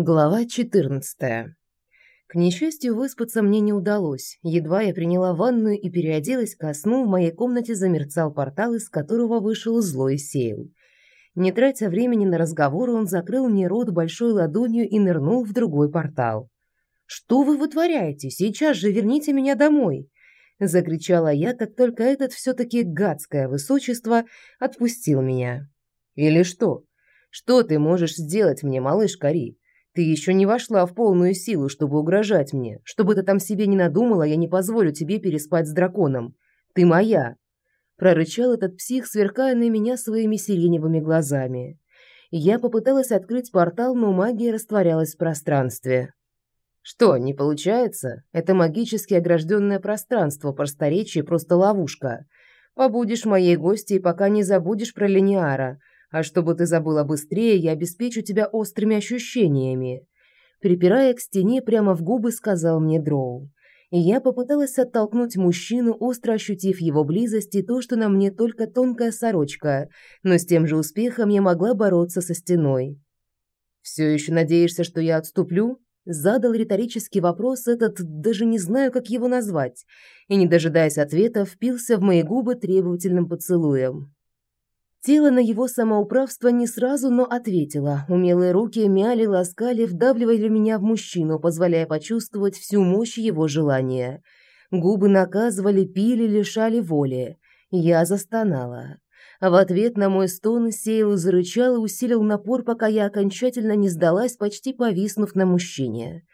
Глава 14. К несчастью, выспаться мне не удалось. Едва я приняла ванную и переоделась ко сну, в моей комнате замерцал портал, из которого вышел злой Сейл. Не тратя времени на разговоры, он закрыл мне рот большой ладонью и нырнул в другой портал. «Что вы вытворяете? Сейчас же верните меня домой!» Закричала я, как только этот все-таки гадское высочество отпустил меня. «Или что? Что ты можешь сделать мне, малыш Кари? Ты еще не вошла в полную силу, чтобы угрожать мне. Чтобы ты там себе не надумала, я не позволю тебе переспать с драконом. Ты моя!» Прорычал этот псих, сверкая на меня своими сиреневыми глазами. Я попыталась открыть портал, но магия растворялась в пространстве. «Что, не получается? Это магически огражденное пространство, просторечие, просто ловушка. Побудешь моей гостьей, пока не забудешь про Линиара, а чтобы ты забыла быстрее, я обеспечу тебя острыми ощущениями. Припирая к стене прямо в губы, сказал мне Дроу. И я попыталась оттолкнуть мужчину, остро ощутив его близость и то, что на мне только тонкая сорочка, но с тем же успехом я могла бороться со стеной. «Все еще надеешься, что я отступлю?» Задал риторический вопрос этот, даже не знаю, как его назвать, и, не дожидаясь ответа, впился в мои губы требовательным поцелуем. Тело на его самоуправство не сразу, но ответило. Умелые руки мяли, ласкали, вдавливали меня в мужчину, позволяя почувствовать всю мощь его желания. Губы наказывали, пили, лишали воли. Я застонала. В ответ на мой стон Сейл зарычал и усилил напор, пока я окончательно не сдалась, почти повиснув на мужчине.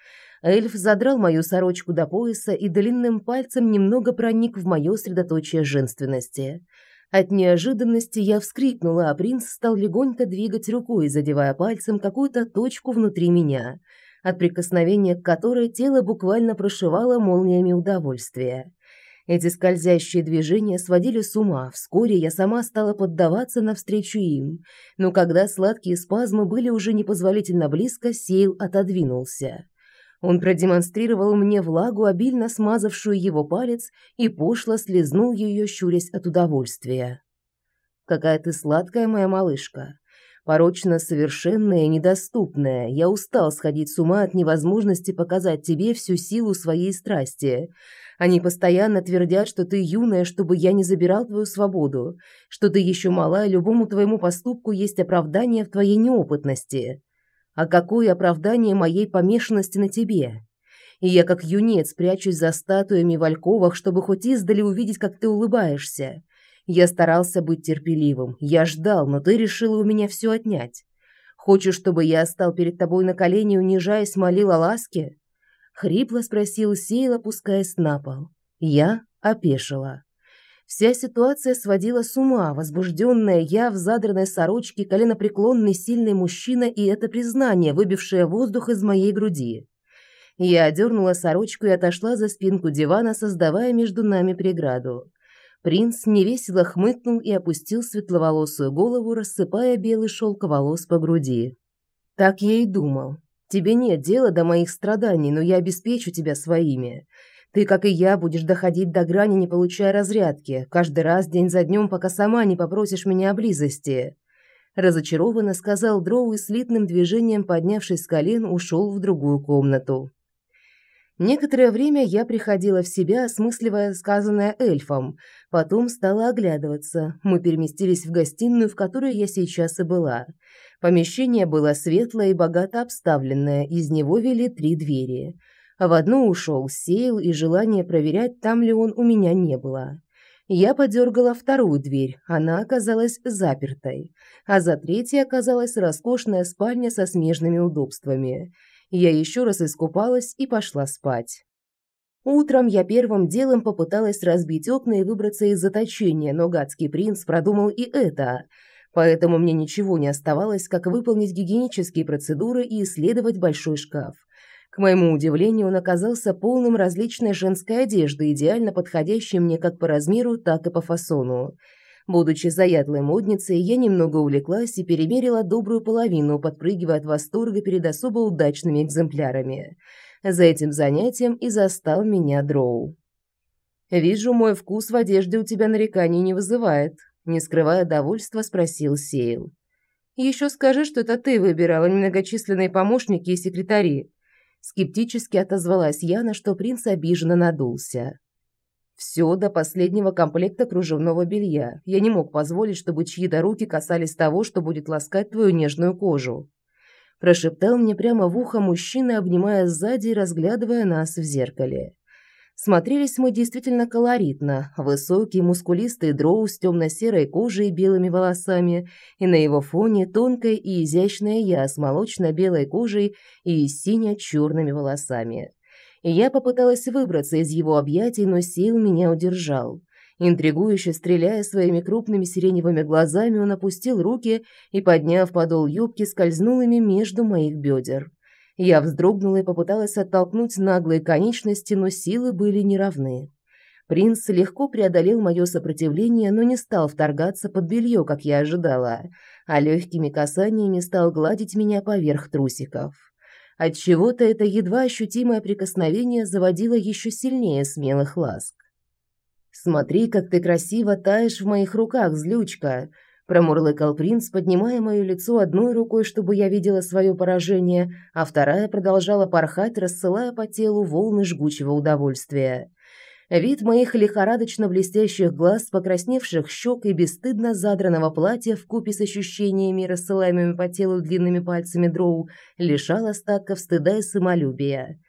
Эльф задрал мою сорочку до пояса и длинным пальцем немного проник в мое средоточие женственности – от неожиданности я вскрикнула, а принц стал легонько двигать рукой, задевая пальцем какую-то точку внутри меня, от прикосновения к которой тело буквально прошивало молниями удовольствия. Эти скользящие движения сводили с ума. Вскоре я сама стала поддаваться навстречу им. Но когда сладкие спазмы были уже непозволительно близко, Сейл отодвинулся. Он продемонстрировал мне влагу, обильно смазавшую его палец, и пошло слезнул ее, щурясь от удовольствия. «Какая ты сладкая моя малышка!» порочно совершенная и недоступная. Я устал сходить с ума от невозможности показать тебе всю силу своей страсти. Они постоянно твердят, что ты юная, чтобы я не забирал твою свободу, что ты еще мала, и любому твоему поступку есть оправдание в твоей неопытности. А какое оправдание моей помешанности на тебе? И я как юнец прячусь за статуями в альковах, чтобы хоть издали увидеть, как ты улыбаешься. Я старался быть терпеливым. Я ждал, но ты решила у меня все отнять. Хочешь, чтобы я стал перед тобой на колени, унижаясь, молил о ласке?» Хрипло спросил Сейл, опускаясь на пол. Я опешила. Вся ситуация сводила с ума, возбужденная я в задранной сорочке, коленопреклонный сильный мужчина и это признание, выбившее воздух из моей груди. Я одернула сорочку и отошла за спинку дивана, создавая между нами преграду. Принц невесело хмыкнул и опустил светловолосую голову, рассыпая белый шелк волос по груди. «Так я и думал. Тебе нет дела до моих страданий, но я обеспечу тебя своими. Ты, как и я, будешь доходить до грани, не получая разрядки, каждый раз день за днем, пока сама не попросишь меня о близости. Разочарованно сказал Дроу и слитным движением, поднявшись с колен, ушел в другую комнату. Некоторое время я приходила в себя, осмысливая сказанное эльфом. Потом стала оглядываться. Мы переместились в гостиную, в которой я сейчас и была. Помещение было светлое и богато обставленное, из него вели три двери – а в одну ушел Сейл, и желания проверять, там ли он у меня не было. Я подергала вторую дверь, она оказалась запертой, а за третьей оказалась роскошная спальня со смежными удобствами. Я еще раз искупалась и пошла спать. Утром я первым делом попыталась разбить окна и выбраться из заточения, но гадский принц продумал и это, поэтому мне ничего не оставалось, как выполнить гигиенические процедуры и исследовать большой шкаф. К моему удивлению, он оказался полным различной женской одежды, идеально подходящей мне как по размеру, так и по фасону. Будучи заядлой модницей, я немного увлеклась и перемерила добрую половину, подпрыгивая от восторга перед особо удачными экземплярами. За этим занятием и застал меня Дроу. «Вижу, мой вкус в одежде у тебя нареканий не вызывает», – не скрывая довольства, спросил Сейл. Еще скажи, что это ты выбирала немногочисленные помощники и секретари. Скептически отозвалась я, на что принц обиженно надулся. Все до последнего комплекта кружевного белья. Я не мог позволить, чтобы чьи-то руки касались того, что будет ласкать твою нежную кожу. Прошептал мне прямо в ухо мужчина, обнимая сзади и разглядывая нас в зеркале. Смотрелись мы действительно колоритно. Высокий, мускулистый дроу с темно-серой кожей и белыми волосами, и на его фоне тонкая и изящная я с молочно-белой кожей и сине-черными волосами. Я попыталась выбраться из его объятий, но сил меня удержал. Интригующе стреляя своими крупными сиреневыми глазами, он опустил руки и, подняв подол юбки, скользнул ими между моих бедер. Я вздрогнула и попыталась оттолкнуть наглые конечности, но силы были неравны. Принц легко преодолел мое сопротивление, но не стал вторгаться под белье, как я ожидала, а легкими касаниями стал гладить меня поверх трусиков. Отчего-то это едва ощутимое прикосновение заводило еще сильнее смелых ласк. «Смотри, как ты красиво таешь в моих руках, злючка!» Промурлыкал принц, поднимая мое лицо одной рукой, чтобы я видела свое поражение, а вторая продолжала порхать, рассылая по телу волны жгучего удовольствия. Вид моих лихорадочно блестящих глаз, покрасневших щек и бесстыдно задранного платья в купе с ощущениями, рассылаемыми по телу длинными пальцами дроу, лишал остатков стыда и самолюбия.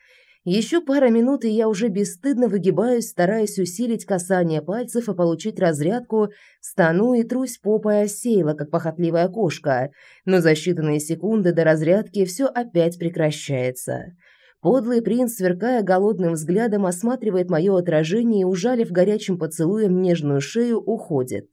Еще пара минут, и я уже бесстыдно выгибаюсь, стараясь усилить касание пальцев и получить разрядку, стану и трусь попой осеяла, как похотливая кошка. Но за считанные секунды до разрядки все опять прекращается. Подлый принц, сверкая голодным взглядом, осматривает мое отражение и, ужалив горячим поцелуем нежную шею, уходит.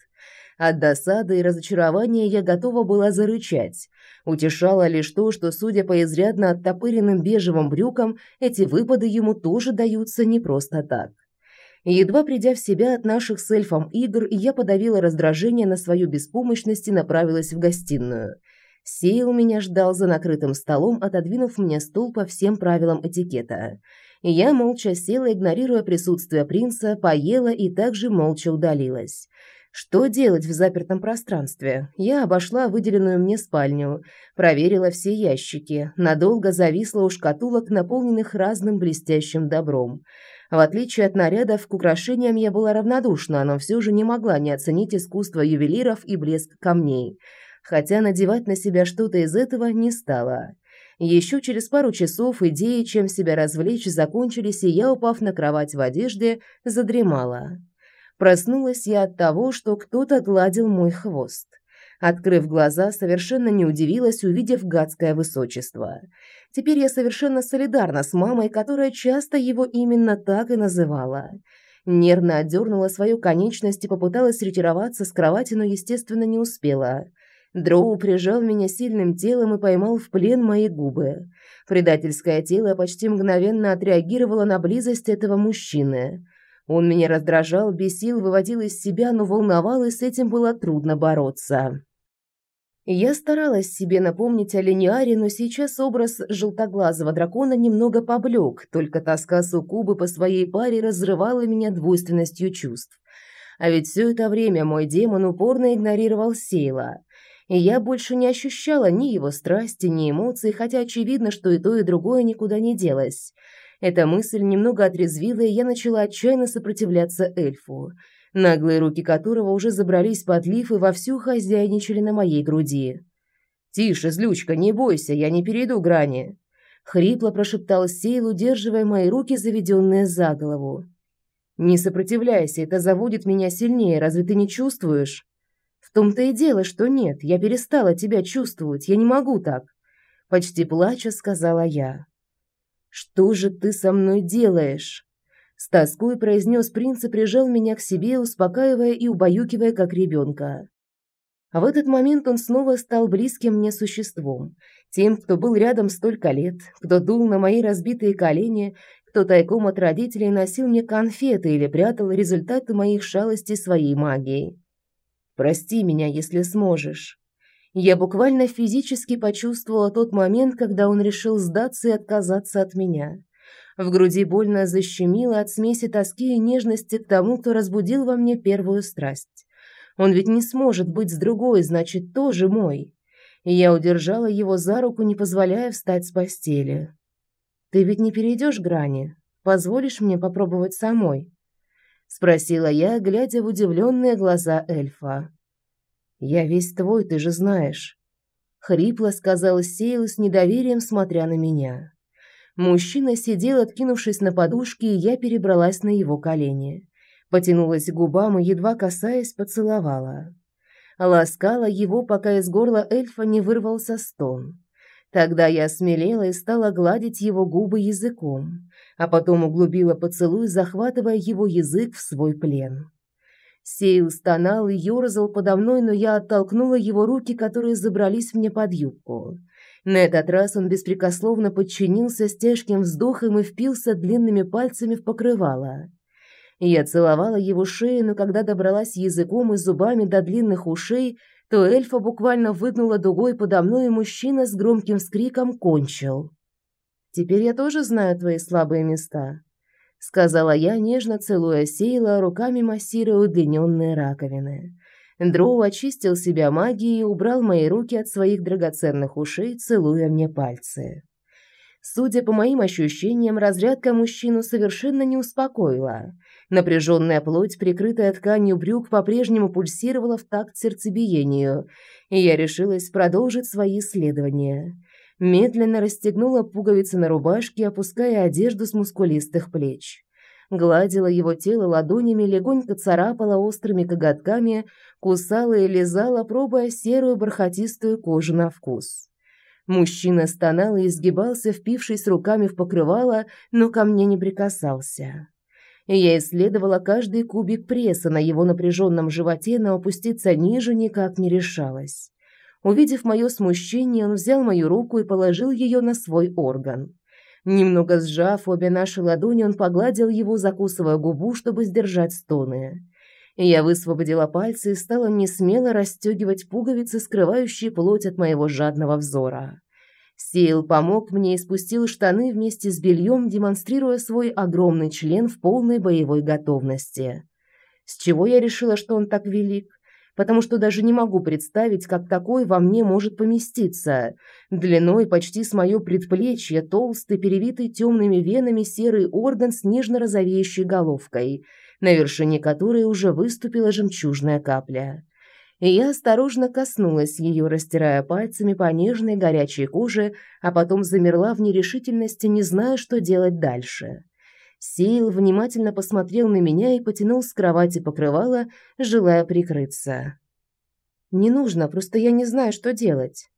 От досады и разочарования я готова была зарычать. Утешало лишь то, что, судя по изрядно оттопыренным бежевым брюкам, эти выпады ему тоже даются не просто так. Едва придя в себя от наших с эльфом игр, я подавила раздражение на свою беспомощность и направилась в гостиную. Сейл меня ждал за накрытым столом, отодвинув мне стул по всем правилам этикета. Я молча села, игнорируя присутствие принца, поела и также молча удалилась. Что делать в запертом пространстве? Я обошла выделенную мне спальню, проверила все ящики, надолго зависла у шкатулок, наполненных разным блестящим добром. В отличие от нарядов, к украшениям я была равнодушна, но все же не могла не оценить искусство ювелиров и блеск камней. Хотя надевать на себя что-то из этого не стала. Еще через пару часов идеи, чем себя развлечь, закончились, и я, упав на кровать в одежде, задремала. Проснулась я от того, что кто-то гладил мой хвост. Открыв глаза, совершенно не удивилась, увидев гадское высочество. Теперь я совершенно солидарна с мамой, которая часто его именно так и называла. Нервно отдернула свою конечность и попыталась ретироваться с кровати, но, естественно, не успела. Дроу прижал меня сильным телом и поймал в плен мои губы. Предательское тело почти мгновенно отреагировало на близость этого мужчины. Он меня раздражал, бесил, выводил из себя, но волновал, и с этим было трудно бороться. Я старалась себе напомнить о Линиаре, но сейчас образ желтоглазого дракона немного поблек, только тоска суккубы по своей паре разрывала меня двойственностью чувств. А ведь все это время мой демон упорно игнорировал Сейла. И я больше не ощущала ни его страсти, ни эмоций, хотя очевидно, что и то, и другое никуда не делось. Эта мысль немного отрезвила, и я начала отчаянно сопротивляться эльфу, наглые руки которого уже забрались под лиф и вовсю хозяйничали на моей груди. «Тише, злючка, не бойся, я не перейду грани!» Хрипло прошептал Сейл, удерживая мои руки, заведенные за голову. «Не сопротивляйся, это заводит меня сильнее, разве ты не чувствуешь?» «В том-то и дело, что нет, я перестала тебя чувствовать, я не могу так!» Почти плача сказала я. «Что же ты со мной делаешь?» С тоской произнес принц и прижал меня к себе, успокаивая и убаюкивая, как ребенка. А в этот момент он снова стал близким мне существом, тем, кто был рядом столько лет, кто дул на мои разбитые колени, кто тайком от родителей носил мне конфеты или прятал результаты моих шалостей своей магией. «Прости меня, если сможешь», я буквально физически почувствовала тот момент, когда он решил сдаться и отказаться от меня. В груди больно защемило от смеси тоски и нежности к тому, кто разбудил во мне первую страсть. Он ведь не сможет быть с другой, значит, тоже мой. Я удержала его за руку, не позволяя встать с постели. «Ты ведь не перейдешь грани? Позволишь мне попробовать самой?» Спросила я, глядя в удивленные глаза эльфа. «Я весь твой, ты же знаешь». Хрипло сказал Сейл с недоверием, смотря на меня. Мужчина сидел, откинувшись на подушке, и я перебралась на его колени. Потянулась к губам и, едва касаясь, поцеловала. Ласкала его, пока из горла эльфа не вырвался стон. Тогда я смелела и стала гладить его губы языком, а потом углубила поцелуй, захватывая его язык в свой плен. Сейл стонал и ёрзал подо мной, но я оттолкнула его руки, которые забрались мне под юбку. На этот раз он беспрекословно подчинился с тяжким вздохом и впился длинными пальцами в покрывало. Я целовала его шею, но когда добралась языком и зубами до длинных ушей, то эльфа буквально выгнула дугой подо мной, и мужчина с громким скриком кончил. «Теперь я тоже знаю твои слабые места», — сказала я, нежно целуя Сейла, руками массируя удлиненные раковины. Дроу очистил себя магией и убрал мои руки от своих драгоценных ушей, целуя мне пальцы. Судя по моим ощущениям, разрядка мужчину совершенно не успокоила. Напряженная плоть, прикрытая тканью брюк, по-прежнему пульсировала в такт сердцебиению, и я решилась продолжить свои исследования. Медленно расстегнула пуговицы на рубашке, опуская одежду с мускулистых плеч. Гладила его тело ладонями, легонько царапала острыми коготками, кусала и лизала, пробуя серую бархатистую кожу на вкус. Мужчина стонал и изгибался, впившись руками в покрывало, но ко мне не прикасался. Я исследовала каждый кубик пресса на его напряженном животе, но опуститься ниже никак не решалась. Увидев мое смущение, он взял мою руку и положил ее на свой орган. Немного сжав обе наши ладони, он погладил его, закусывая губу, чтобы сдержать стоны. Я высвободила пальцы и стала несмело расстегивать пуговицы, скрывающие плоть от моего жадного взора. Сейл помог мне и спустил штаны вместе с бельем, демонстрируя свой огромный член в полной боевой готовности. С чего я решила, что он так велик? Потому что даже не могу представить, как такой во мне может поместиться. Длиной почти с мое предплечье, толстый, перевитый темными венами серый орган с нежно-розовеющей головкой – на вершине которой уже выступила жемчужная капля. И я осторожно коснулась ее, растирая пальцами по нежной горячей коже, а потом замерла в нерешительности, не зная, что делать дальше. Сейл внимательно посмотрел на меня и потянул с кровати покрывало, желая прикрыться. «Не нужно, просто я не знаю, что делать».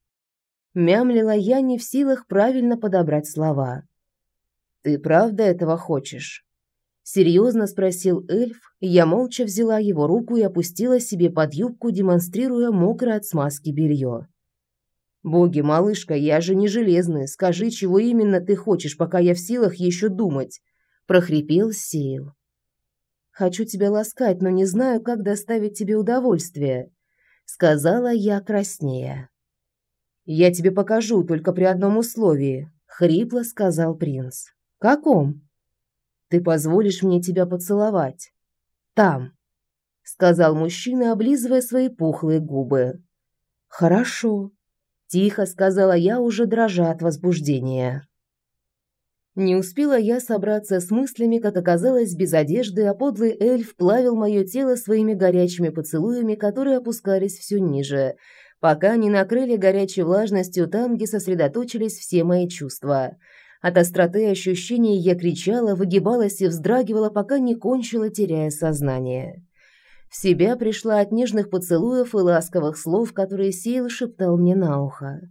Мямлила я не в силах правильно подобрать слова. «Ты правда этого хочешь?» Серьезно спросил эльф, я молча взяла его руку и опустила себе под юбку, демонстрируя мокрое от смазки белье. «Боги, малышка, я же не железный, скажи, чего именно ты хочешь, пока я в силах еще думать», – прохрипел Сейл. «Хочу тебя ласкать, но не знаю, как доставить тебе удовольствие», – сказала я краснея. «Я тебе покажу, только при одном условии», – хрипло сказал принц. «Каком?» Ты позволишь мне тебя поцеловать? Там, сказал мужчина, облизывая свои пухлые губы. Хорошо, тихо сказала я, уже дрожа от возбуждения. Не успела я собраться с мыслями, как оказалось без одежды, а подлый эльф плавил мое тело своими горячими поцелуями, которые опускались все ниже, пока не накрыли горячей влажностью там, где сосредоточились все мои чувства. От остроты ощущений я кричала, выгибалась и вздрагивала, пока не кончила, теряя сознание. В себя пришла от нежных поцелуев и ласковых слов, которые Сейл шептал мне на ухо.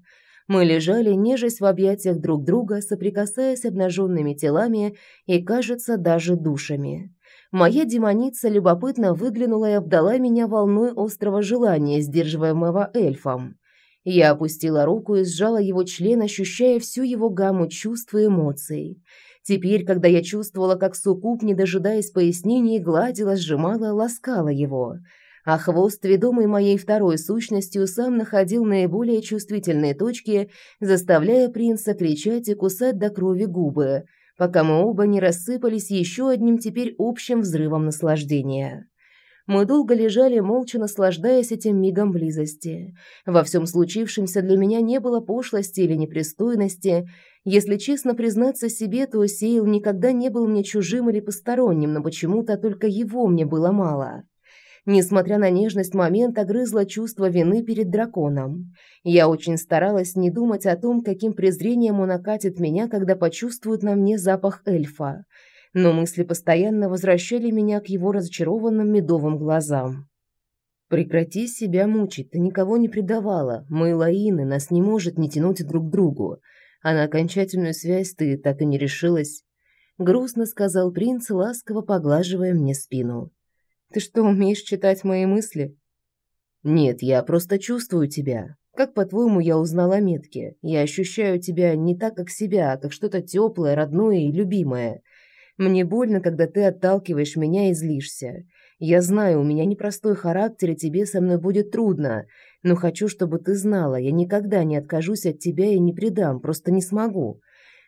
Мы лежали, нежесть в объятиях друг друга, соприкасаясь обнаженными телами и, кажется, даже душами. Моя демоница любопытно выглянула и обдала меня волной острого желания, сдерживаемого эльфом. Я опустила руку и сжала его член, ощущая всю его гамму чувств и эмоций. Теперь, когда я чувствовала, как суккуб, не дожидаясь пояснений, гладила, сжимала, ласкала его. А хвост, ведомый моей второй сущностью, сам находил наиболее чувствительные точки, заставляя принца кричать и кусать до крови губы, пока мы оба не рассыпались еще одним теперь общим взрывом наслаждения. Мы долго лежали, молча наслаждаясь этим мигом близости. Во всем случившемся для меня не было пошлости или непристойности. Если честно признаться себе, то Сейл никогда не был мне чужим или посторонним, но почему-то только его мне было мало. Несмотря на нежность момента, грызло чувство вины перед драконом. Я очень старалась не думать о том, каким презрением он окатит меня, когда почувствует на мне запах эльфа но мысли постоянно возвращали меня к его разочарованным медовым глазам. «Прекрати себя мучить, ты никого не предавала. Мы Лаины, нас не может не тянуть друг к другу. А на окончательную связь ты так и не решилась». Грустно сказал принц, ласково поглаживая мне спину. «Ты что, умеешь читать мои мысли?» «Нет, я просто чувствую тебя. Как, по-твоему, я узнала метки? Я ощущаю тебя не так, как себя, а как что-то теплое, родное и любимое. Мне больно, когда ты отталкиваешь меня и злишься. Я знаю, у меня непростой характер, и тебе со мной будет трудно. Но хочу, чтобы ты знала, я никогда не откажусь от тебя и не предам, просто не смогу.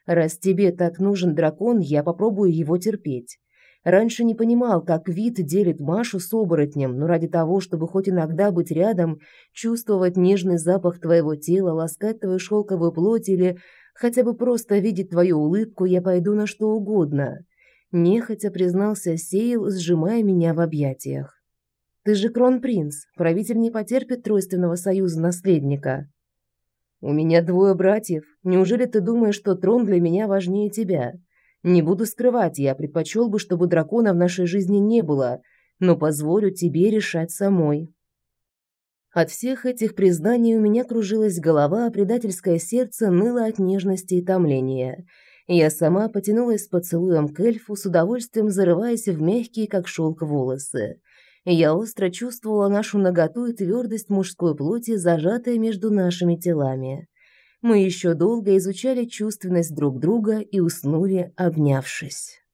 Раз тебе так нужен дракон, я попробую его терпеть. Раньше не понимал, как вид делит Машу с оборотнем, но ради того, чтобы хоть иногда быть рядом, чувствовать нежный запах твоего тела, ласкать твою шелковую плоть или хотя бы просто видеть твою улыбку, я пойду на что угодно нехотя признался Сейл, сжимая меня в объятиях. Ты же кронпринц, правитель не потерпит тройственного союза наследника. У меня двое братьев. Неужели ты думаешь, что трон для меня важнее тебя? Не буду скрывать, я предпочел бы, чтобы дракона в нашей жизни не было, но позволю тебе решать самой. От всех этих признаний у меня кружилась голова, а предательское сердце ныло от нежности и томления. Я сама потянулась поцелуем к эльфу, с удовольствием зарываясь в мягкие, как шелк, волосы. Я остро чувствовала нашу наготу и твердость мужской плоти, зажатая между нашими телами. Мы еще долго изучали чувственность друг друга и уснули, обнявшись.